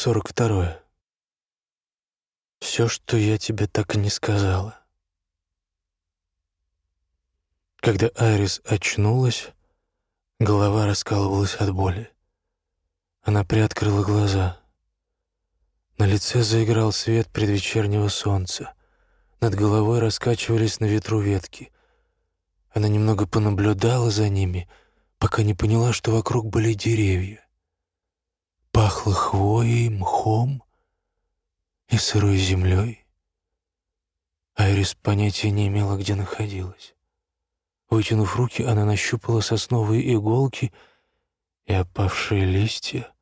Сорок второе. Все, что я тебе так и не сказала. Когда Айрис очнулась, голова раскалывалась от боли. Она приоткрыла глаза. На лице заиграл свет предвечернего солнца. Над головой раскачивались на ветру ветки. Она немного понаблюдала за ними, пока не поняла, что вокруг были деревья. Пахло хвоей, мхом и сырой землей. Айрис понятия не имела, где находилась. Вытянув руки, она нащупала сосновые иголки и опавшие листья,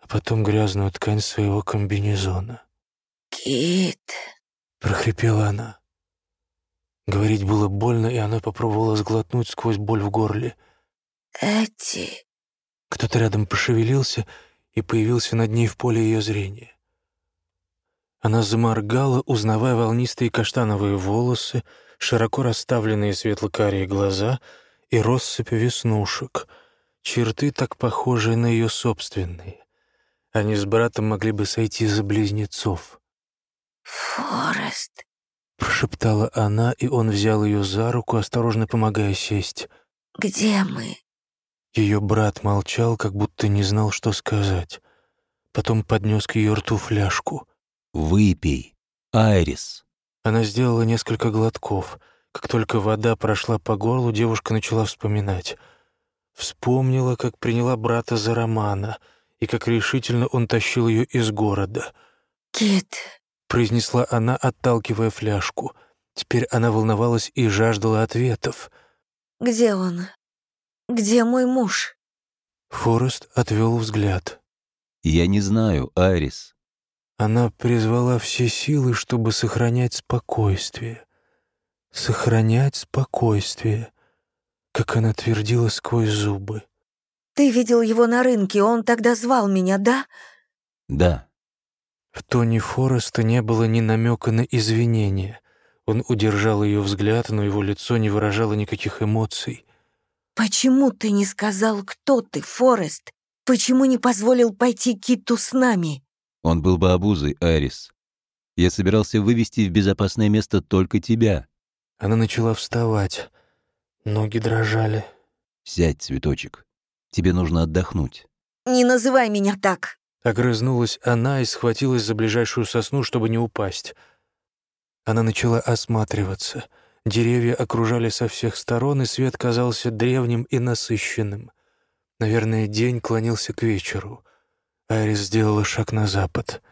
а потом грязную ткань своего комбинезона. «Кит!» — прохрипела она. Говорить было больно, и она попробовала сглотнуть сквозь боль в горле. «Эти...» Кто-то рядом пошевелился и появился над ней в поле ее зрения. Она заморгала, узнавая волнистые каштановые волосы, широко расставленные светло-карие глаза и россыпь веснушек, черты так похожие на ее собственные. Они с братом могли бы сойти за близнецов. «Форест», — прошептала она, и он взял ее за руку, осторожно помогая сесть. «где мы?» Ее брат молчал, как будто не знал, что сказать. Потом поднес к ее рту фляжку. «Выпей, Айрис». Она сделала несколько глотков. Как только вода прошла по горлу, девушка начала вспоминать. Вспомнила, как приняла брата за Романа и как решительно он тащил ее из города. «Кит», — произнесла она, отталкивая фляжку. Теперь она волновалась и жаждала ответов. «где он? Где мой муж?» Форест отвел взгляд. «Я не знаю, Айрис. Она призвала все силы, чтобы сохранять спокойствие. Сохранять спокойствие, как она твердила сквозь зубы. «Ты видел его на рынке, он тогда звал меня, да?» Да, В тоне Фореста не было ни намека на извинения. Он удержал ее взгляд, но его лицо не выражало никаких эмоций. «Почему ты не сказал, кто ты, Форест? Почему не позволил пойти Киту с нами?» он был бы обузой, Айрис. Я собирался вывести в безопасное место только тебя. Она начала вставать. Ноги дрожали. Сядь, цветочек. Тебе нужно отдохнуть. «Не называй меня так!» Огрызнулась она и схватилась за ближайшую сосну, чтобы не упасть. Она начала осматриваться. Деревья окружали со всех сторон, и свет казался древним и насыщенным. Наверное, день клонился к вечеру. Айрис сделала шаг на запад.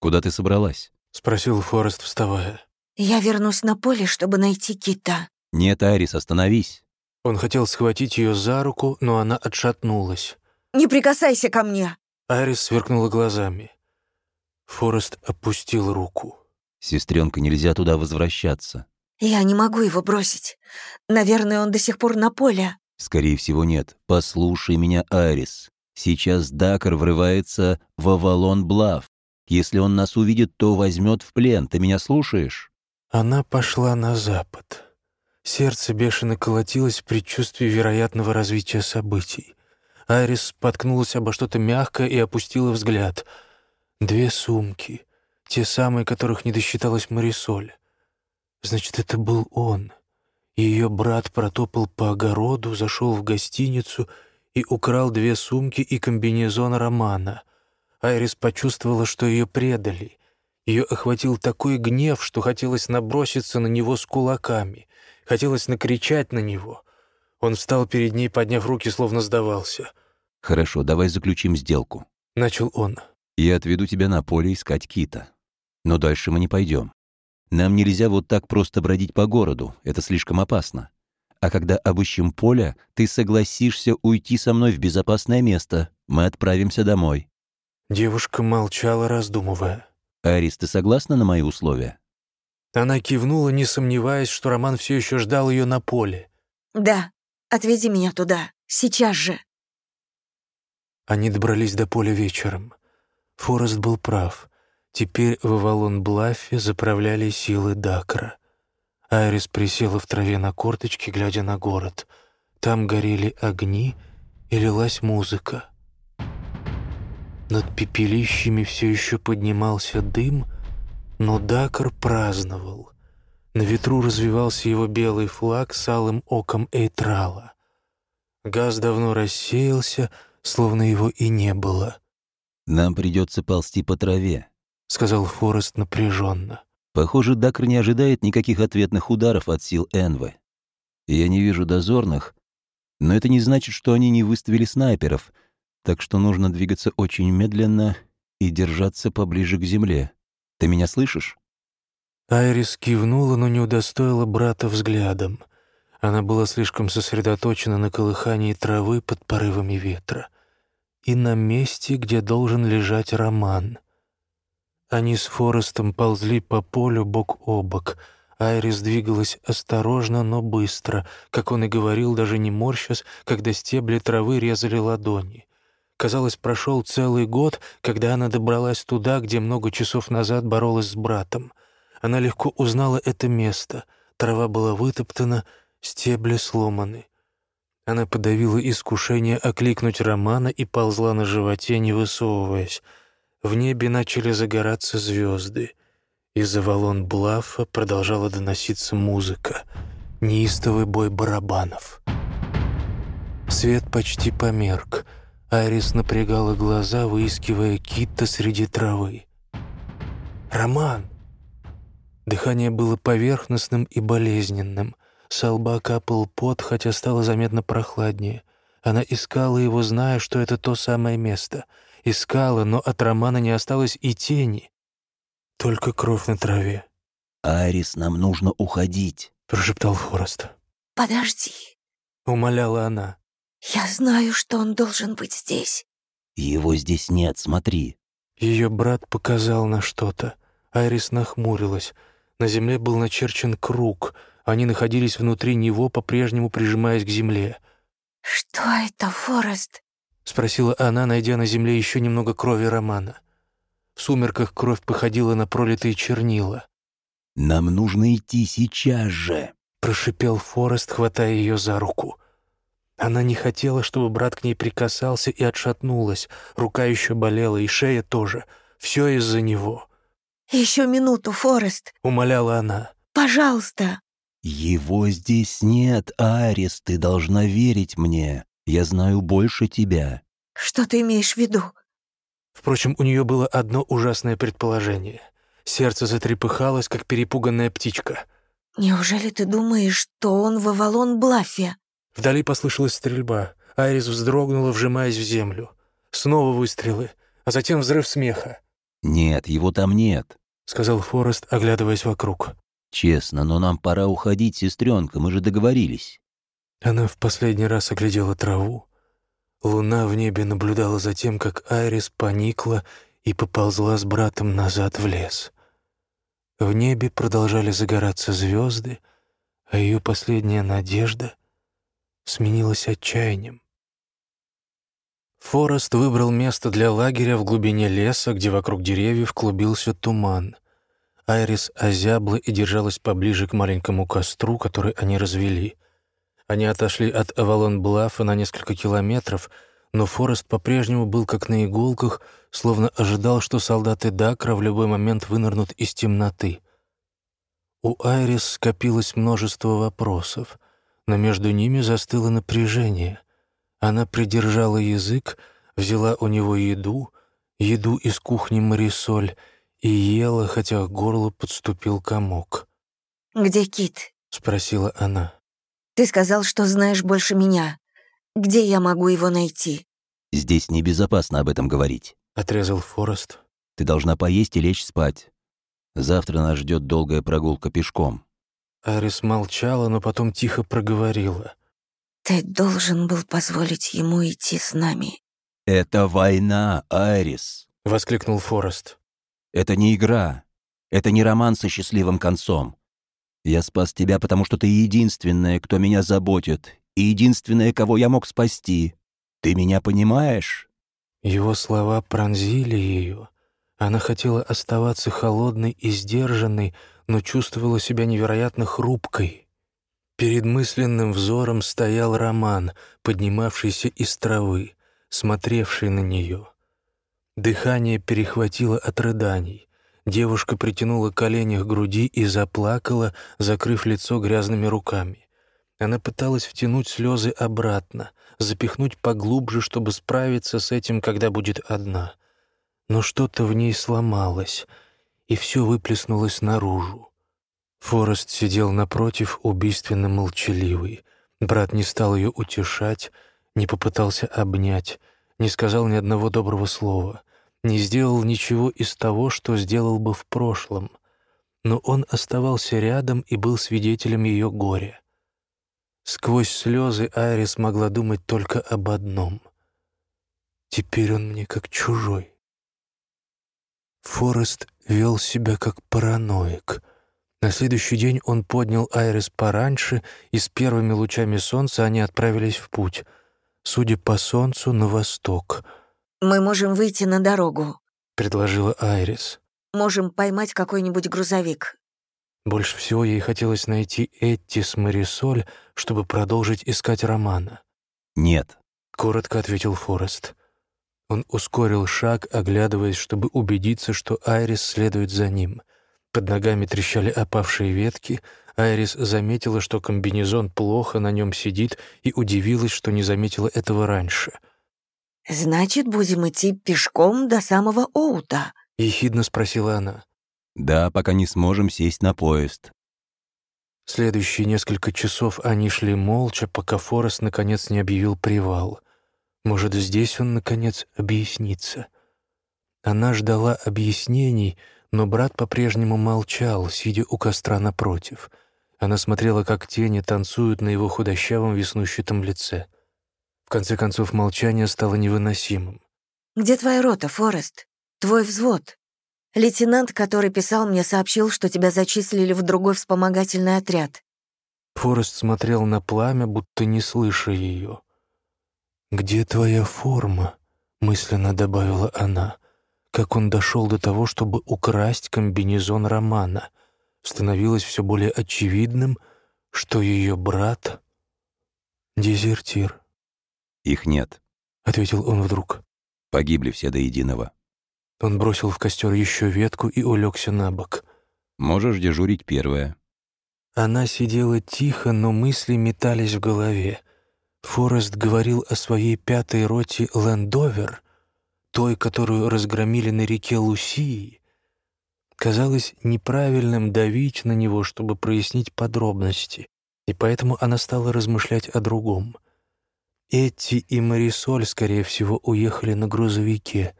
Куда ты собралась? — спросил Форест, вставая. «Я вернусь на поле, чтобы найти Кита». Нет, Айрис, остановись. Он хотел схватить ее за руку, но она отшатнулась. «Не прикасайся ко мне!» Айрис сверкнула глазами. Форест опустил руку. Сестренка, нельзя туда возвращаться. «Я не могу его бросить. Наверное, он до сих пор на поле». Скорее всего, нет. Послушай меня, Айрис. Сейчас Дакар врывается в Авалон-Блав. Если он нас увидит, то возьмет в плен. Ты меня слушаешь? Она пошла на запад. Сердце бешено колотилось в предчувствии вероятного развития событий. Айрис споткнулась обо что-то мягкое и опустила взгляд. Две сумки, те самые, которых не досчиталась Марисоль. Значит, это был он. Ее брат протопал по огороду, зашел в гостиницу и украл две сумки и комбинезон Романа. Айрис почувствовала, что ее предали. Ее охватил такой гнев, что хотелось наброситься на него с кулаками. Хотелось накричать на него. Он встал перед ней, подняв руки, словно сдавался. Хорошо, давай заключим сделку. Начал он. Я отведу тебя на поле искать кита. Но дальше мы не пойдем. Нам нельзя вот так просто бродить по городу, это слишком опасно. А когда обыщем поле, ты согласишься уйти со мной в безопасное место. Мы отправимся домой. Девушка молчала, раздумывая. Арис, ты согласна на мои условия? Она кивнула, не сомневаясь, что Роман все еще ждал ее на поле. «Да, отведи меня туда. Сейчас же». Они добрались до поля вечером. Форест был прав. Теперь в Авалон-Блаффе заправляли силы Дакра. Айрис присела в траве на корточки, глядя на город. Там горели огни и лилась музыка. Над пепелищами все еще поднимался дым, но Дакар праздновал. На ветру развивался его белый флаг с алым оком Эйтрала. Газ давно рассеялся, словно его и не было. «Нам придется ползти по траве», — сказал Форест напряженно. «Похоже, Дакр не ожидает никаких ответных ударов от сил Энвы. Я не вижу дозорных, но это не значит, что они не выставили снайперов, так что нужно двигаться очень медленно и держаться поближе к земле. Ты меня слышишь?» Айрис кивнула, но не удостоила брата взглядом. Она была слишком сосредоточена на колыхании травы под порывами ветра и на месте, где должен лежать Роман. Они с Форестом ползли по полю бок о бок. Айрис двигалась осторожно, но быстро, как он и говорил, даже не морщась, когда стебли травы резали ладони. Казалось, прошел целый год, когда она добралась туда, где много часов назад боролась с братом. Она легко узнала это место. Трава была вытоптана, стебли сломаны. Она подавила искушение окликнуть Романа и ползла на животе, не высовываясь. В небе начали загораться звезды. Из-за волон Блафа продолжала доноситься музыка. Неистовый бой барабанов. Свет почти померк. Айрис напрягала глаза, выискивая Китта среди травы. «Роман!» Дыхание было поверхностным и болезненным. С лба капал пот, хотя стало заметно прохладнее. Она искала его, зная, что это то самое место. Искала, но от Романа не осталось и тени. Только кровь на траве. «Арис, нам нужно уходить», — прошептал Форест. «Подожди», — умоляла она. «Я знаю, что он должен быть здесь». «Его здесь нет, смотри». Ее брат показал на что-то. Айрис нахмурилась. На земле был начерчен круг — они находились внутри него, по-прежнему прижимаясь к земле. «Что это, Форест?» — спросила она, найдя на земле еще немного крови Романа. В сумерках кровь походила на пролитые чернила. «Нам нужно идти сейчас же!» — прошипел Форест, хватая ее за руку. Она не хотела, чтобы брат к ней прикасался и отшатнулась. Рука еще болела, и шея тоже. Все из-за него. «Еще минуту, Форест!» — умоляла она. «Пожалуйста!» «Его здесь нет, Арис, ты должна верить мне. Я знаю больше тебя». «Что ты имеешь в виду?» Впрочем, у нее было одно ужасное предположение. Сердце затрепыхалось, как перепуганная птичка. «Неужели ты думаешь, что он в Авалон-Блафе?» Вдали послышалась стрельба. Айрис вздрогнула, вжимаясь в землю. Снова выстрелы, а затем взрыв смеха. «Нет, его там нет», — сказал Форест, оглядываясь вокруг. «Честно, но нам пора уходить, сестренка, мы же договорились». Она в последний раз оглядела траву. Луна в небе наблюдала за тем, как Айрис поникла и поползла с братом назад в лес. В небе продолжали загораться звезды, а ее последняя надежда сменилась отчаянием. Форест выбрал место для лагеря в глубине леса, где вокруг деревьев клубился туман. Айрис озябла и держалась поближе к маленькому костру, который они развели. Они отошли от Авалон-Блафа на несколько километров, но Форест по-прежнему был как на иголках, словно ожидал, что солдаты Дакра в любой момент вынырнут из темноты. У Айрис скопилось множество вопросов, но между ними застыло напряжение. Она придержала язык, взяла у него еду, еду из кухни Марисоль — и ела, хотя к горлу подступил комок. «Где Кит?» — спросила она. «Ты сказал, что знаешь больше меня. Где я могу его найти?» «Здесь небезопасно об этом говорить», — отрезал Форест. «Ты должна поесть и лечь спать. Завтра нас ждет долгая прогулка пешком». Арис молчала, но потом тихо проговорила. «Ты должен был позволить ему идти с нами». «Это война, Арис», — воскликнул Форест. Это не игра. Это не роман со счастливым концом. Я спас тебя, потому что ты единственная, кто меня заботит, и единственная, кого я мог спасти. Ты меня понимаешь?» Его слова пронзили ее. Она хотела оставаться холодной и сдержанной, но чувствовала себя невероятно хрупкой. Перед мысленным взором стоял Роман, поднимавшийся из травы, смотревший на нее. Дыхание перехватило от рыданий. Девушка притянула колени к груди и заплакала, закрыв лицо грязными руками. Она пыталась втянуть слезы обратно, запихнуть поглубже, чтобы справиться с этим, когда будет одна. Но что-то в ней сломалось, и все выплеснулось наружу. Форест сидел напротив, убийственно молчаливый. Брат не стал ее утешать, не попытался обнять, не сказал ни одного доброго слова — не сделал ничего из того, что сделал бы в прошлом, но он оставался рядом и был свидетелем ее горя. Сквозь слезы Айрис могла думать только об одном. «Теперь он мне как чужой». Форест вел себя как параноик. На следующий день он поднял Айрис пораньше, и с первыми лучами солнца они отправились в путь. Судя по солнцу, на восток — «Мы можем выйти на дорогу», — предложила Айрис. «Можем поймать какой-нибудь грузовик». Больше всего ей хотелось найти Этти с Марисоль, чтобы продолжить искать Романа. «Нет», — коротко ответил Форест. Он ускорил шаг, оглядываясь, чтобы убедиться, что Айрис следует за ним. Под ногами трещали опавшие ветки. Айрис заметила, что комбинезон плохо на нем сидит, и удивилась, что не заметила этого раньше — «Значит, будем идти пешком до самого Оута?» — ехидно спросила она. «Да, пока не сможем сесть на поезд». Следующие несколько часов они шли молча, пока Форест наконец не объявил привал. Может, здесь он, наконец, объяснится. Она ждала объяснений, но брат по-прежнему молчал, сидя у костра напротив. Она смотрела, как тени танцуют на его худощавом веснущатом лице. В конце концов, молчание стало невыносимым. «Где твоя рота, Форест? Твой взвод? Лейтенант, который писал мне, сообщил, что тебя зачислили в другой вспомогательный отряд». Форест смотрел на пламя, будто не слыша ее. «Где твоя форма?» — мысленно добавила она. Как он дошел до того, чтобы украсть комбинезон Романа. Становилось все более очевидным, что ее брат — дезертир. «Их нет», — ответил он вдруг. «Погибли все до единого». Он бросил в костер еще ветку и улегся на бок. «Можешь дежурить первая». Она сидела тихо, но мысли метались в голове. Форест говорил о своей пятой роте «Лендовер», той, которую разгромили на реке Лусии. Казалось неправильным давить на него, чтобы прояснить подробности, и поэтому она стала размышлять о другом. Эти и Марисоль, скорее всего, уехали на грузовике.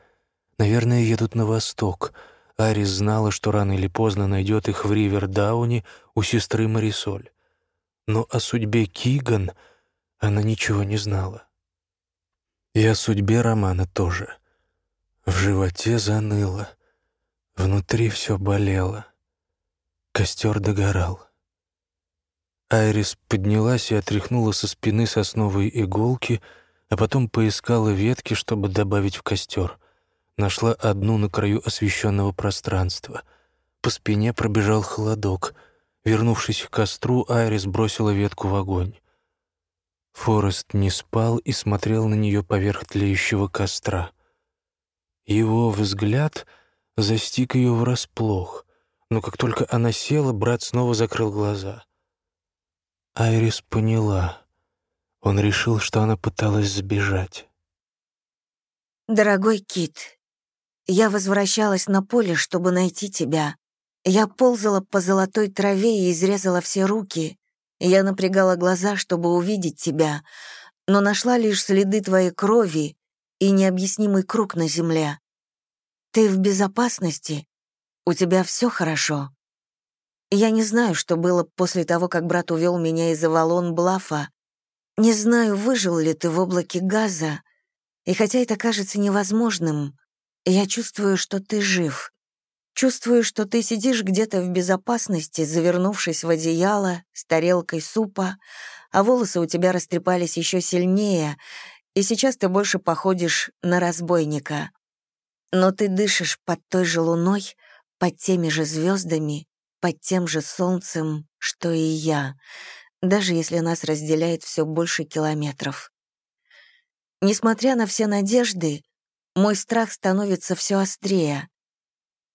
Наверное, едут на восток. Арис знала, что рано или поздно найдет их в Ривердауне у сестры Марисоль. Но о судьбе Киган она ничего не знала. И о судьбе Романа тоже. В животе заныло, внутри все болело. Костер догорал. Айрис поднялась и отряхнула со спины сосновые иголки, а потом поискала ветки, чтобы добавить в костер. Нашла одну на краю освещенного пространства. По спине пробежал холодок. Вернувшись к костру, Айрис бросила ветку в огонь. Форест не спал и смотрел на нее поверх тлеющего костра. Его взгляд застиг ее врасплох, но как только она села, брат снова закрыл глаза — Айрис поняла. Он решил, что она пыталась сбежать. «Дорогой Кит, я возвращалась на поле, чтобы найти тебя. Я ползала по золотой траве и изрезала все руки. Я напрягала глаза, чтобы увидеть тебя, но нашла лишь следы твоей крови и необъяснимый круг на земле. Ты в безопасности? У тебя все хорошо?» Я не знаю, что было после того, как брат увел меня из Авалон-Блафа. Не знаю, выжил ли ты в облаке газа. И хотя это кажется невозможным, я чувствую, что ты жив. Чувствую, что ты сидишь где-то в безопасности, завернувшись в одеяло, с тарелкой супа, а волосы у тебя растрепались еще сильнее, и сейчас ты больше походишь на разбойника. Но ты дышишь под той же луной, под теми же звездами, под тем же солнцем, что и я, даже если нас разделяет все больше километров. Несмотря на все надежды, Мой страх становится все острее.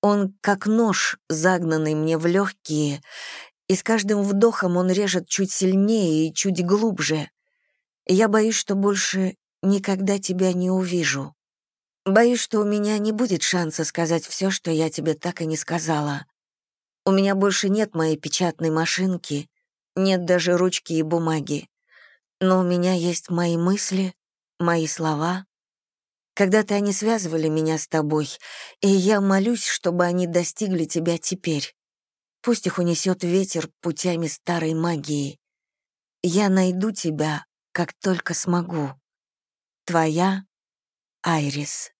Он как нож, загнанный мне в легкие, и с каждым вдохом он режет чуть сильнее и чуть глубже. Я боюсь, что больше никогда тебя не увижу. Боюсь, что у меня не будет шанса сказать все, что я тебе так и не сказала. У меня больше нет моей печатной машинки, нет даже ручки и бумаги. Но у меня есть мои мысли, мои слова. Когда-то они связывали меня с тобой, и я молюсь, чтобы они достигли тебя теперь. Пусть их унесет ветер путями старой магии. Я найду тебя, как только смогу. Твоя Айрис.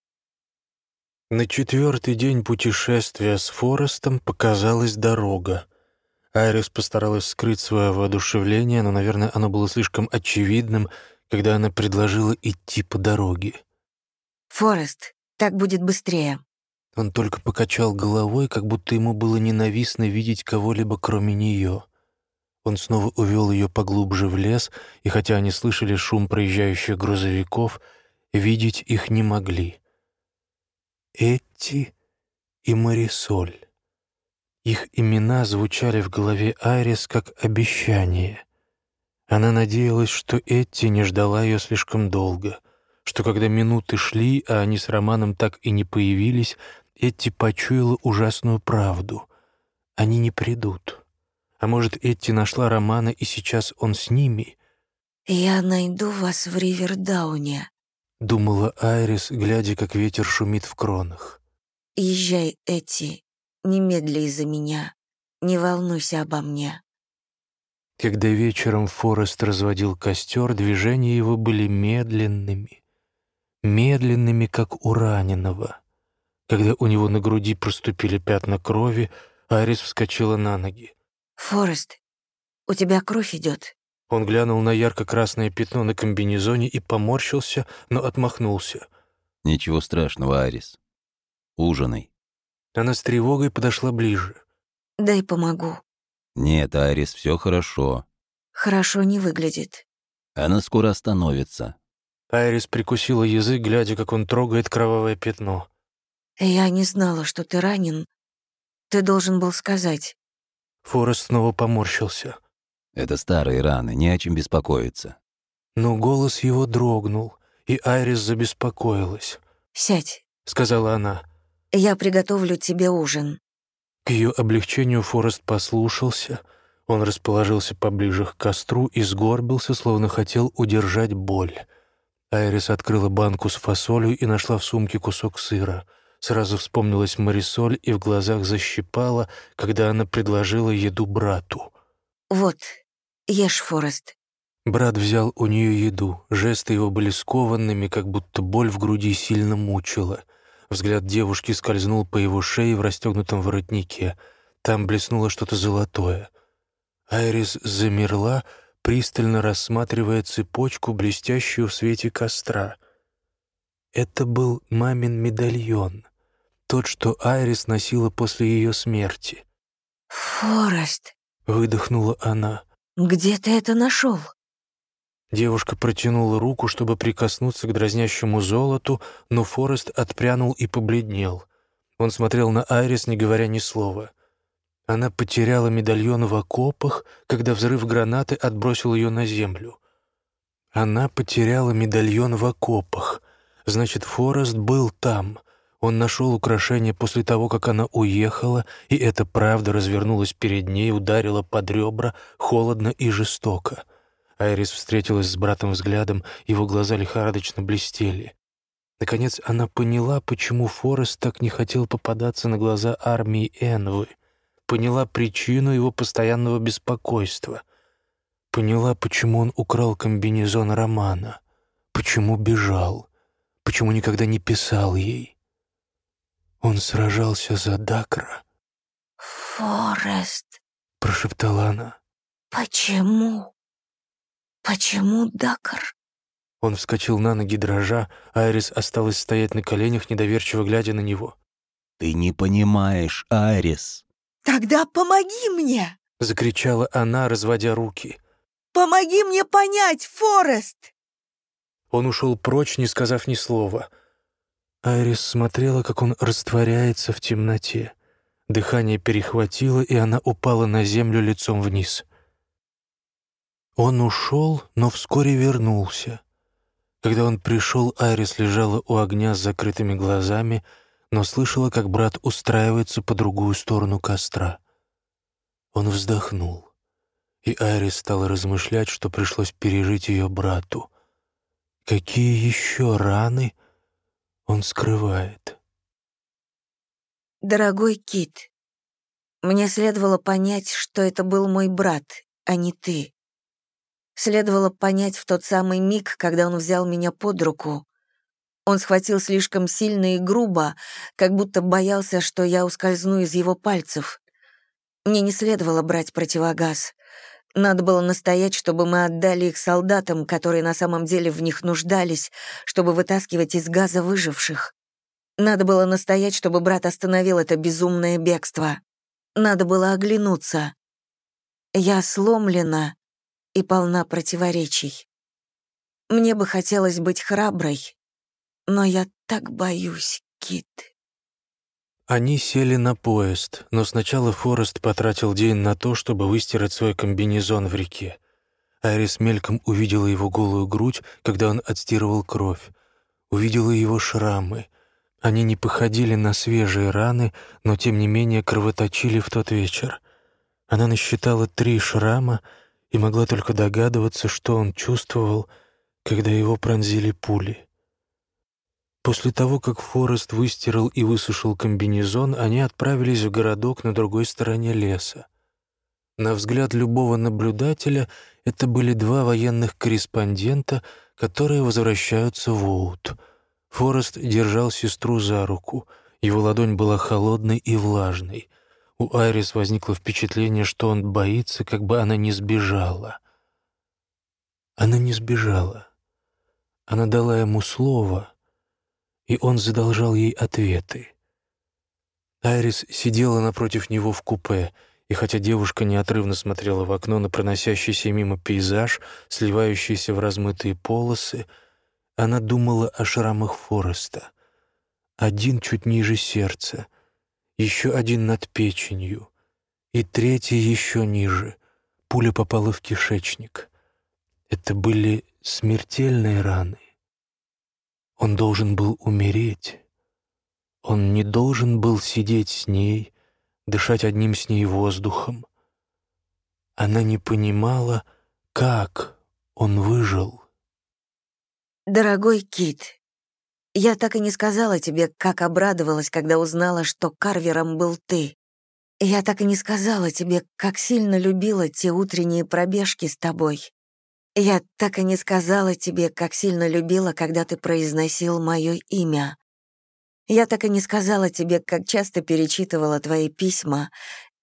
На четвертый день путешествия с Форестом показалась дорога. Айрис постаралась скрыть свое воодушевление, но, наверное, оно было слишком очевидным, когда она предложила идти по дороге. «Форест, так будет быстрее». Он только покачал головой, как будто ему было ненавистно видеть кого-либо, кроме нее. Он снова увел ее поглубже в лес, и хотя они слышали шум проезжающих грузовиков, видеть их не могли. Этти и Марисоль. Их имена звучали в голове Айрис как обещание. Она надеялась, что Этти не ждала ее слишком долго, что когда минуты шли, а они с Романом так и не появились, Этти почуяла ужасную правду. Они не придут. А может, Этти нашла Романа, и сейчас он с ними? «Я найду вас в Ривердауне», — думала Айрис, глядя, как ветер шумит в кронах. «Езжай, Этти, немедли из-за меня. Не волнуйся обо мне». Когда вечером Форест разводил костер, движения его были медленными, медленными, как у раненого. Когда у него на груди проступили пятна крови, Арис вскочила на ноги. «Форест, у тебя кровь идет. Он глянул на ярко-красное пятно на комбинезоне и поморщился, но отмахнулся. «Ничего страшного, Арис. Ужинай». Она с тревогой подошла ближе. «Дай помогу». «Нет, Арис, все хорошо». «Хорошо не выглядит». «Она скоро остановится». Айрис прикусила язык, глядя, как он трогает кровавое пятно. «Я не знала, что ты ранен. Ты должен был сказать». Форест снова поморщился. «Это старые раны, не о чем беспокоиться». Но голос его дрогнул, и Айрис забеспокоилась. «Сядь», — сказала она. «Я приготовлю тебе ужин». К ее облегчению Форест послушался. Он расположился поближе к костру и сгорбился, словно хотел удержать боль. Айрис открыла банку с фасолью и нашла в сумке кусок сыра. Сразу вспомнилась Марисоль и в глазах защипала, когда она предложила еду брату. «Вот, ешь, Форест». Брат взял у нее еду. Жесты его были скованными, как будто боль в груди сильно мучила — Взгляд девушки скользнул по его шее в расстегнутом воротнике. Там блеснуло что-то золотое. Айрис замерла, пристально рассматривая цепочку, блестящую в свете костра. Это был мамин медальон, тот, что Айрис носила после ее смерти. «Форест», — выдохнула она. «Где ты это нашел?» Девушка протянула руку, чтобы прикоснуться к дразнящему золоту, но Форест отпрянул и побледнел. Он смотрел на Айрис, не говоря ни слова. Она потеряла медальон в окопах, когда взрыв гранаты отбросил ее на землю. Она потеряла медальон в окопах. Значит, Форест был там. Он нашел украшение после того, как она уехала, и эта правда развернулась перед ней, ударила под ребра, холодно и жестоко. Айрис встретилась с братом взглядом, его глаза лихорадочно блестели. Наконец она поняла, почему Форест так не хотел попадаться на глаза армии Энвы, поняла причину его постоянного беспокойства, поняла, почему он украл комбинезон Романа, почему бежал, почему никогда не писал ей. Он сражался за Дакра. «Форест», — прошептала она. «Почему?» «Почему Дакар?» Он вскочил на ноги, дрожа, Айрис осталась стоять на коленях, недоверчиво глядя на него. «Ты не понимаешь, Айрис!» «Тогда помоги мне!» — закричала она, разводя руки. «Помоги мне понять, Форест!» Он ушел прочь, не сказав ни слова. Айрис смотрела, как он растворяется в темноте. Дыхание перехватило, и она упала на землю лицом вниз. Он ушел, но вскоре вернулся. Когда он пришел, Айрис лежала у огня с закрытыми глазами, но слышала, как брат устраивается по другую сторону костра. Он вздохнул, и Айрис стала размышлять, что пришлось пережить ее брату. Какие еще раны он скрывает. «Дорогой Кит, мне следовало понять, что это был мой брат, а не ты. Следовало понять в тот самый миг, когда он взял меня под руку. Он схватил слишком сильно и грубо, как будто боялся, что я ускользну из его пальцев. Мне не следовало брать противогаз. Надо было настоять, чтобы мы отдали их солдатам, которые на самом деле в них нуждались, чтобы вытаскивать из газа выживших. Надо было настоять, чтобы брат остановил это безумное бегство. Надо было оглянуться. Я сломлена и полна противоречий. Мне бы хотелось быть храброй, но я так боюсь, Кит. Они сели на поезд, но сначала Форест потратил день на то, чтобы выстирать свой комбинезон в реке. Айрис мельком увидела его голую грудь, когда он отстирывал кровь. Увидела его шрамы. Они не походили на свежие раны, но тем не менее кровоточили в тот вечер. Она насчитала три шрама и могла только догадываться, что он чувствовал, когда его пронзили пули. После того, как Форест выстирал и высушил комбинезон, они отправились в городок на другой стороне леса. На взгляд любого наблюдателя это были два военных корреспондента, которые возвращаются в Оут. Форест держал сестру за руку. Его ладонь была холодной и влажной. У Айрис возникло впечатление, что он боится, как бы она не сбежала. Она не сбежала. Она дала ему слово — и он задолжал ей ответы. Айрис сидела напротив него в купе, и хотя девушка неотрывно смотрела в окно на проносящийся мимо пейзаж, сливающийся в размытые полосы, она думала о шрамах Фореста. Один чуть ниже сердца, еще один над печенью, и третий еще ниже. Пуля попала в кишечник. Это были смертельные раны. Он должен был умереть. Он не должен был сидеть с ней, дышать одним с ней воздухом. Она не понимала, как он выжил. «Дорогой Кит, я так и не сказала тебе, как обрадовалась, когда узнала, что Карвером был ты. Я так и не сказала тебе, как сильно любила те утренние пробежки с тобой. Я так и не сказала тебе, как сильно любила, когда ты произносил мое имя. Я так и не сказала тебе, как часто перечитывала твои письма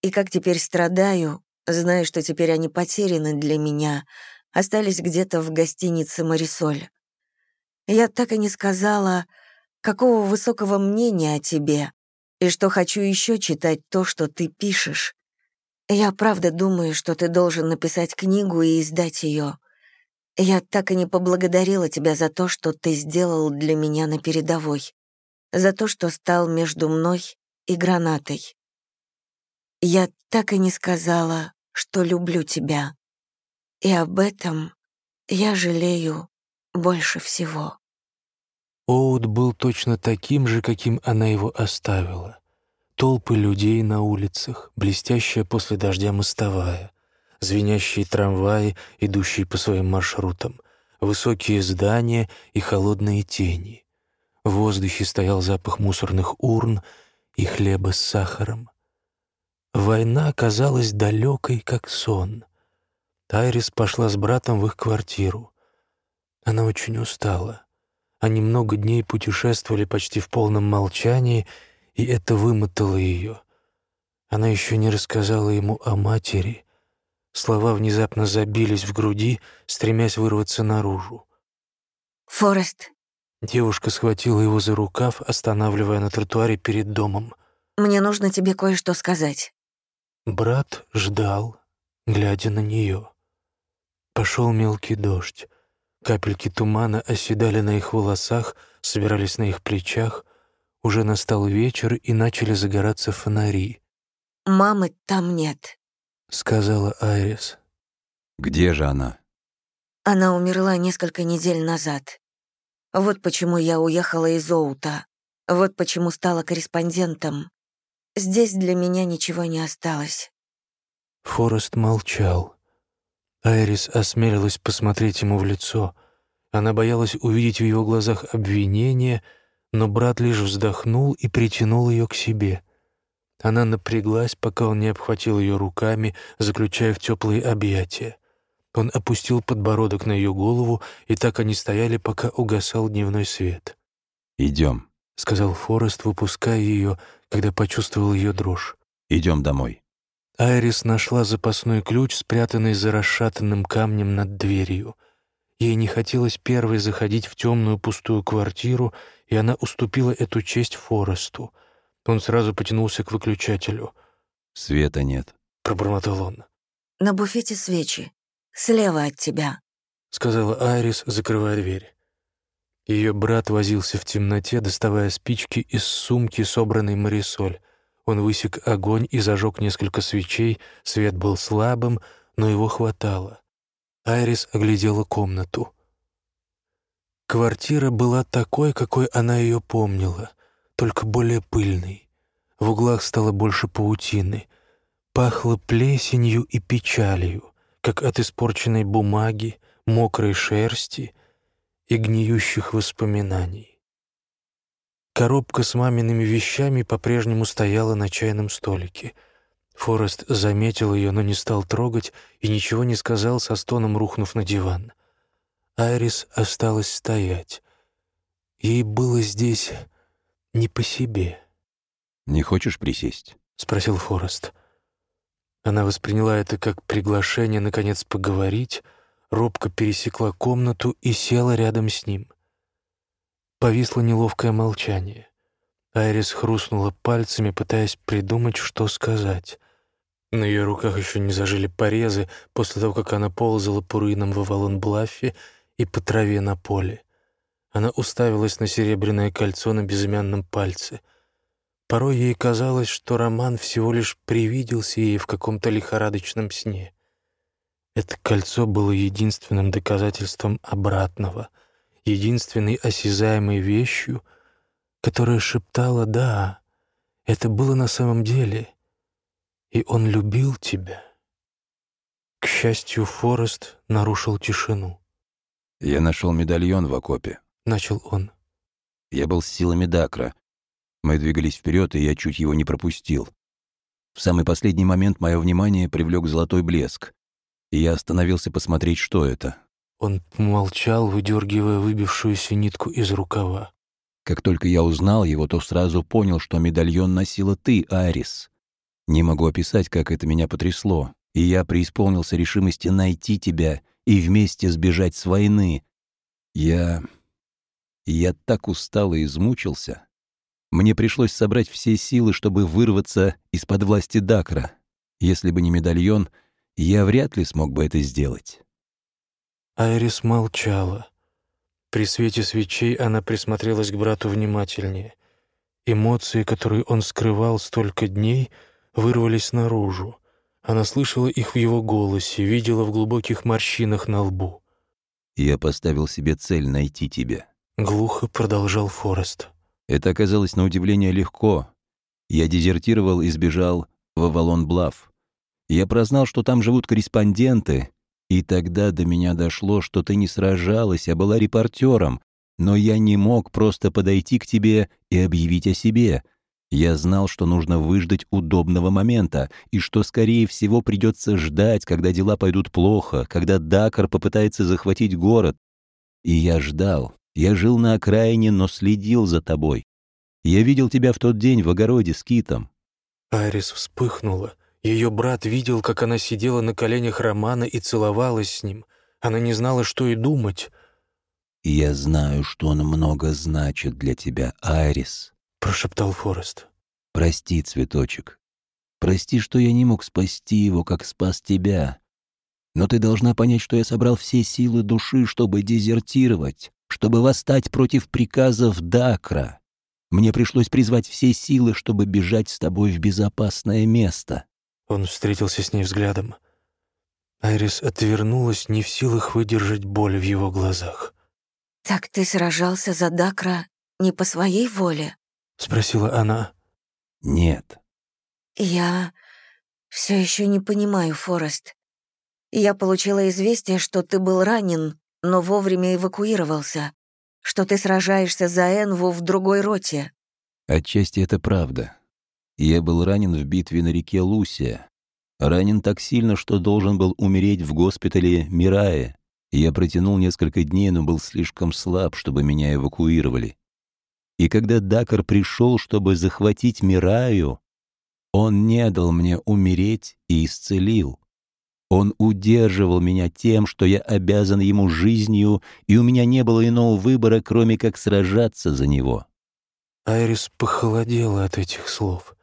и как теперь страдаю, зная, что теперь они потеряны для меня, остались где-то в гостинице «Марисоль». Я так и не сказала, какого высокого мнения о тебе, и что хочу еще читать то, что ты пишешь. Я правда думаю, что ты должен написать книгу и издать ее. Я так и не поблагодарила тебя за то, что ты сделал для меня на передовой, за то, что стал между мной и гранатой. Я так и не сказала, что люблю тебя. И об этом я жалею больше всего. Оуд был точно таким же, каким она его оставила. Толпы людей на улицах, блестящая после дождя мостовая, звенящие трамваи, идущие по своим маршрутам, высокие здания и холодные тени. В воздухе стоял запах мусорных урн и хлеба с сахаром. Война казалась далекой, как сон. Тайрис пошла с братом в их квартиру. Она очень устала. Они много дней путешествовали почти в полном молчании, и это вымотало ее. Она еще не рассказала ему о матери, Слова внезапно забились в груди, стремясь вырваться наружу. «Форест». Девушка схватила его за рукав, останавливая на тротуаре перед домом. «Мне нужно тебе кое-что сказать». Брат ждал, глядя на нее. Пошел мелкий дождь. Капельки тумана оседали на их волосах, собирались на их плечах. Уже настал вечер, и начали загораться фонари. «Мамы там нет», — сказала Айрис. «Где же она?» Она умерла несколько недель назад. Вот почему я уехала из Оута. Вот почему стала корреспондентом. Здесь для меня ничего не осталось. Форест молчал. Айрис осмелилась посмотреть ему в лицо. Она боялась увидеть в его глазах обвинение, но брат лишь вздохнул и притянул ее к себе. Она напряглась, пока он не обхватил ее руками, заключая в теплые объятия. Он опустил подбородок на ее голову, и так они стояли, пока угасал дневной свет. «Идем», — сказал Форест, выпуская ее, когда почувствовал ее дрожь. «Идем домой». Айрис нашла запасной ключ, спрятанный за расшатанным камнем над дверью. Ей не хотелось первой заходить в темную пустую квартиру, и она уступила эту честь Форесту. Он сразу потянулся к выключателю. «Света нет», — пробормотал он. «На буфете свечи. Слева от тебя», — сказала Айрис, закрывая дверь. Ее брат возился в темноте, доставая спички из сумки, собранной Марисоль. Он высек огонь и зажег несколько свечей, свет был слабым, но его хватало. Айрис оглядела комнату. Квартира была такой, какой она ее помнила, только более пыльной. В углах стало больше паутины. Пахло плесенью и печалью, как от испорченной бумаги, мокрой шерсти и гниющих воспоминаний. Коробка с мамиными вещами по-прежнему стояла на чайном столике. Форест заметил ее, но не стал трогать и ничего не сказал, со стоном рухнув на диван. Айрис осталась стоять. Ей было здесь не по себе. «Не хочешь присесть?» — спросил Форест. Она восприняла это как приглашение, наконец, поговорить, робко пересекла комнату и села рядом с ним. Повисло неловкое молчание. Айрис хрустнула пальцами, пытаясь придумать, что сказать. На ее руках еще не зажили порезы после того, как она ползала по руинам в Авалон-Блаффе и по траве на поле. Она уставилась на серебряное кольцо на безымянном пальце. Порой ей казалось, что Роман всего лишь привиделся ей в каком-то лихорадочном сне. Это кольцо было единственным доказательством обратного — единственной осязаемой вещью, которая шептала «да, это было на самом деле, и он любил тебя». К счастью, Форест нарушил тишину. «Я нашел медальон в окопе», — начал он. «Я был с силами Дакра. Мы двигались вперед, и я чуть его не пропустил. В самый последний момент мое внимание привлек золотой блеск, и я остановился посмотреть, что это. Он молчал, выдергивая выбившуюся нитку из рукава. Как только я узнал его, то сразу понял, что медальон носила ты, Арис. Не могу описать, как это меня потрясло. И я преисполнился решимости найти тебя и вместе сбежать с войны. Я... Я так устал и измучился. Мне пришлось собрать все силы, чтобы вырваться из-под власти Дакра. Если бы не медальон, я вряд ли смог бы это сделать. Айрис молчала. При свете свечей она присмотрелась к брату внимательнее. Эмоции, которые он скрывал столько дней, вырвались наружу. Она слышала их в его голосе, видела в глубоких морщинах на лбу. «Я поставил себе цель найти тебя», — глухо продолжал Форест. «Это оказалось на удивление легко. Я дезертировал и сбежал в Авалон-Блав. Я прознал, что там живут корреспонденты, и тогда до меня дошло, что ты не сражалась, а была репортером, но я не мог просто подойти к тебе и объявить о себе. Я знал, что нужно выждать удобного момента, и что, скорее всего, придется ждать, когда дела пойдут плохо, когда Дакар попытается захватить город. И я ждал. Я жил на окраине, но следил за тобой. Я видел тебя в тот день в огороде с Китом. Арис вспыхнула. Ее брат видел, как она сидела на коленях Романа и целовалась с ним. Она не знала, что и думать. «Я знаю, что он много значит для тебя, Айрис», — прошептал Форест. «Прости, цветочек. Прости, что я не мог спасти его, как спас тебя. Но ты должна понять, что я собрал все силы души, чтобы дезертировать, чтобы восстать против приказов Дакра. Мне пришлось призвать все силы, чтобы бежать с тобой в безопасное место». Он встретился с ней взглядом. Айрис отвернулась, не в силах выдержать боль в его глазах. «Так ты сражался за Дакра не по своей воле?» — спросила она. «Нет». «Я все еще не понимаю, Форест. Я получила известие, что ты был ранен, но вовремя эвакуировался, что ты сражаешься за Энву в другой роте». Отчасти это правда. Я был ранен в битве на реке Лусия. Ранен так сильно, что должен был умереть в госпитале Мирае. Я протянул несколько дней, но был слишком слаб, чтобы меня эвакуировали. И когда Дакар пришел, чтобы захватить Мираю, он не дал мне умереть и исцелил. Он удерживал меня тем, что я обязан ему жизнью, и у меня не было иного выбора, кроме как сражаться за него. Айрис похолодела от этих слов.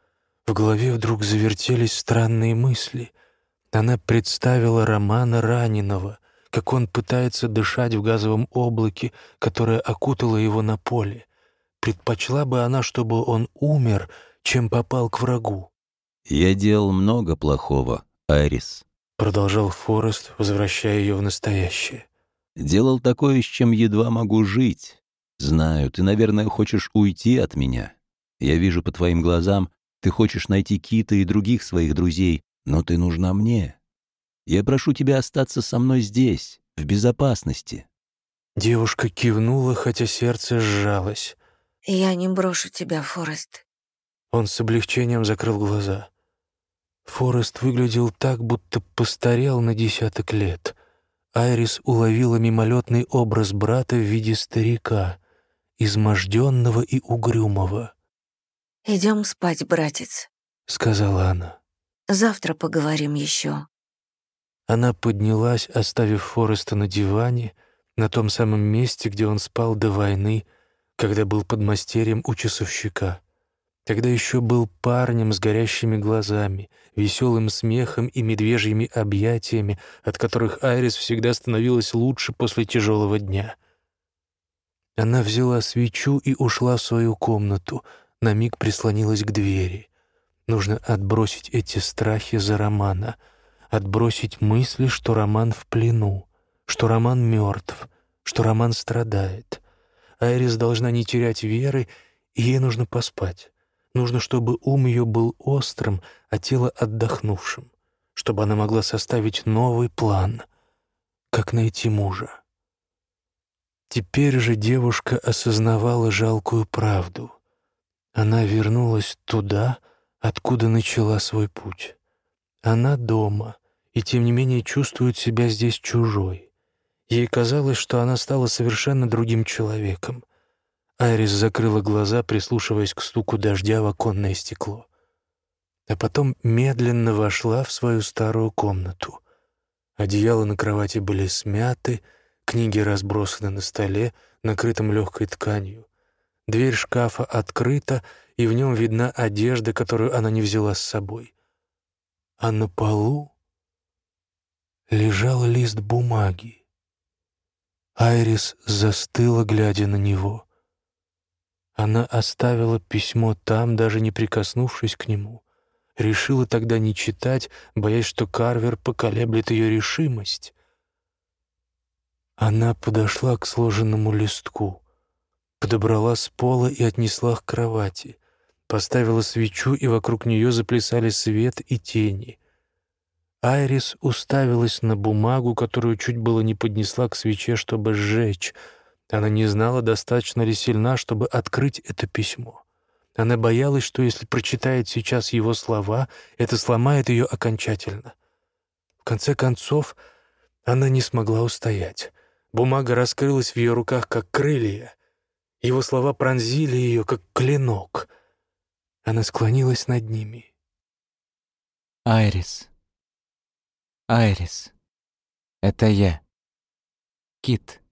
В голове вдруг завертелись странные мысли. Она представила Романа раненого, как он пытается дышать в газовом облаке, которое окутало его на поле. Предпочла бы она, чтобы он умер, чем попал к врагу. «Я делал много плохого, Айрис», — продолжал Форест, возвращая ее в настоящее. «Делал такое, с чем едва могу жить. Знаю, ты, наверное, хочешь уйти от меня. Я вижу по твоим глазам, ты хочешь найти Кита и других своих друзей, но ты нужна мне. Я прошу тебя остаться со мной здесь, в безопасности». Девушка кивнула, хотя сердце сжалось. «Я не брошу тебя, Форест». Он с облегчением закрыл глаза. Форест выглядел так, будто постарел на десяток лет. Айрис уловила мимолетный образ брата в виде старика, изможденного и угрюмого. «Идем спать, братец», — сказала она. «Завтра поговорим еще». Она поднялась, оставив Фореста на диване, на том самом месте, где он спал до войны, когда был подмастерьем у часовщика. Тогда еще был парнем с горящими глазами, веселым смехом и медвежьими объятиями, от которых Айрис всегда становилась лучше после тяжелого дня. Она взяла свечу и ушла в свою комнату, на миг прислонилась к двери. Нужно отбросить эти страхи за Романа, отбросить мысли, что Роман в плену, что Роман мертв, что Роман страдает. Айрис должна не терять веры, и ей нужно поспать. Нужно, чтобы ум ее был острым, а тело отдохнувшим, чтобы она могла составить новый план, как найти мужа. Теперь же девушка осознавала жалкую правду. Она вернулась туда, откуда начала свой путь. Она дома, и тем не менее чувствует себя здесь чужой. Ей казалось, что она стала совершенно другим человеком — Айрис закрыла глаза, прислушиваясь к стуку дождя в оконное стекло. А потом медленно вошла в свою старую комнату. Одеяла на кровати были смяты, книги разбросаны на столе, накрытом легкой тканью. Дверь шкафа открыта, и в нем видна одежда, которую она не взяла с собой. А на полу лежал лист бумаги. Айрис застыла, глядя на него — она оставила письмо там, даже не прикоснувшись к нему. Решила тогда не читать, боясь, что Карвер поколеблет ее решимость. Она подошла к сложенному листку, подобрала с пола и отнесла к кровати, поставила свечу, и вокруг нее заплясали свет и тени. Айрис уставилась на бумагу, которую чуть было не поднесла к свече, чтобы сжечь — она не знала, достаточно ли сильна, чтобы открыть это письмо. Она боялась, что если прочитает сейчас его слова, это сломает ее окончательно. В конце концов, она не смогла устоять. Бумага раскрылась в ее руках, как крылья. Его слова пронзили ее, как клинок. Она склонилась над ними. «Айрис, Айрис, это я, Кит».